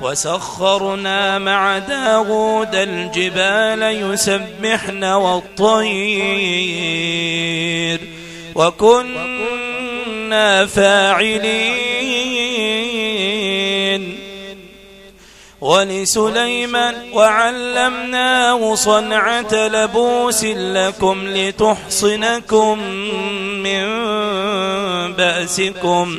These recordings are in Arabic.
وسخرنا مع داود الجبال يسبحن والطير وكنا فاعلين ولسليمان وعلمناه صنعة لبوس لكم لتحصنكم من بأسكم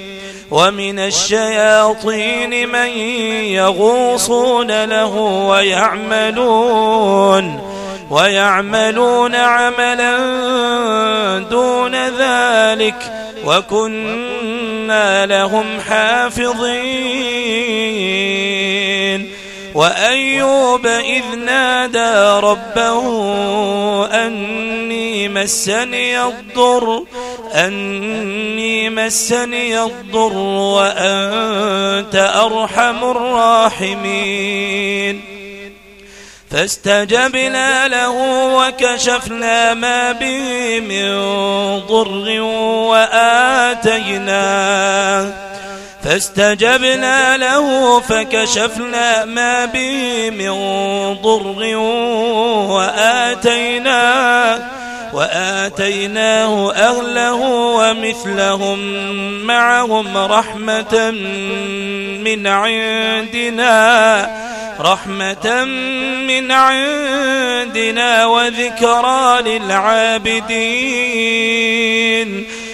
ومن الشياطين من يغوصون له ويعملون ويعملون عملا دون ذلك وكنا لهم حافظين. وأيوب إذ نادى ربه أني مسني الضر أني مسني الضر وأنت أرحم الراحمين. فاستجبنا له وكشفنا ما به من ضر وآتيناه. فاستجبنا له فكشفنا ما به من ضر وآتيناه وآتيناه أهله ومثلهم معهم رحمة من عندنا رحمة من عندنا وذكرى للعابدين.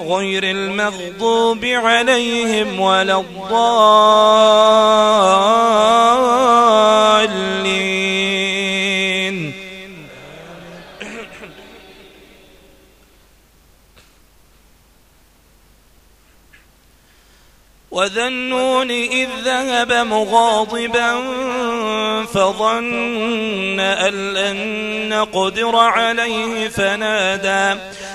غير المغضوب عليهم ولا الضالين. وذا النون إذ ذهب مغاضبا فظن أن لن نقدر عليه فنادى.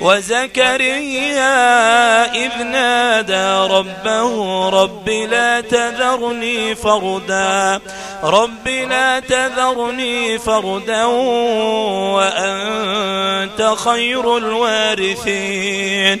وزكريا إذ نادى ربه رب لا تذرني فردا رب لا تذرني فردا وأنت خير الوارثين.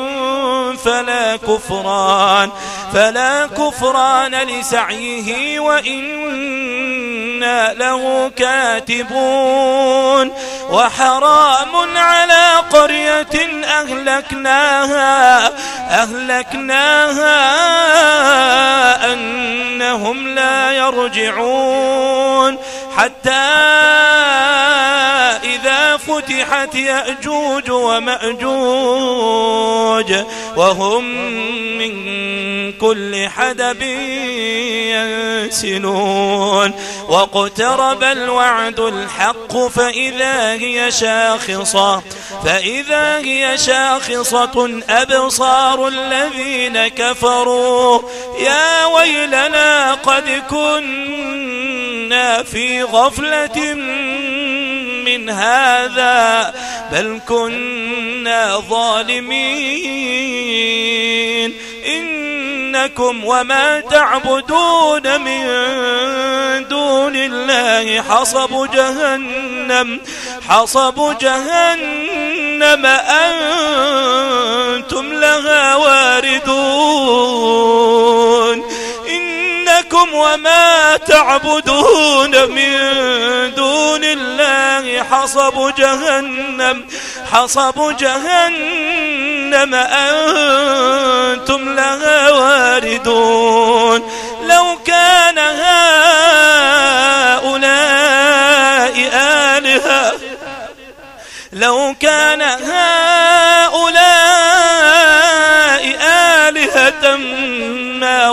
فلا كفران فلا كفران لسعيه وإنا له كاتبون. وحرام على قرية أهلكناها أهلكناها أنهم لا يرجعون. حتى فتحت يأجوج ومأجوج وهم من كل حدب ينسلون واقترب الوعد الحق فإذا هي شاخصة فإذا هي شاخصة أبصار الذين كفروا يا ويلنا قد كنا في غفلة من هذا بل كنا ظالمين إنكم وما تعبدون من دون الله حصب جهنم حصب جهنم أنتم لها واردون إنكم وما تعبدون من دون الله حصب جهنم حصب جهنم أنتم لها واردون. لو كان هؤلاء آلهة لو كان هؤلاء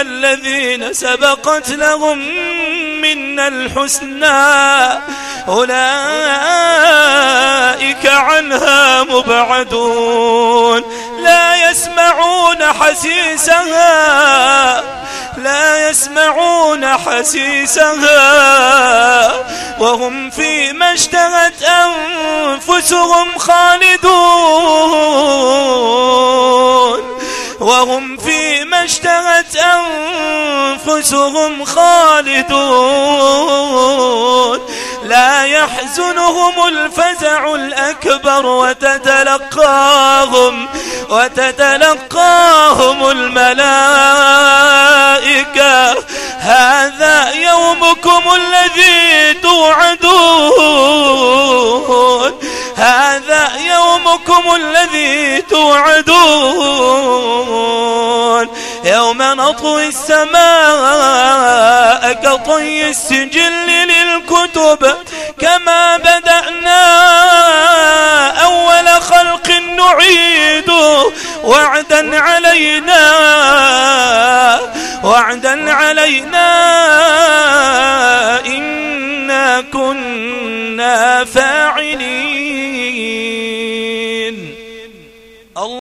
الذين سبقت لهم منا الحسنى أولئك عنها مبعدون. لا يسمعون حسيسها لا يسمعون حسيسها. وهم فيما اشتهت أنفسهم خالدون. وهم اشتهت أنفسهم خالدون. لا يحزنهم الفزع الأكبر وتتلقاهم وتتلقاهم الملائكة. هذا يومكم الذي توعدون. هذا يومكم الذي توعدون. يوم نطوي السماء كطي السجل للكتب كما بدأنا أول خلق نعيد وعدا علينا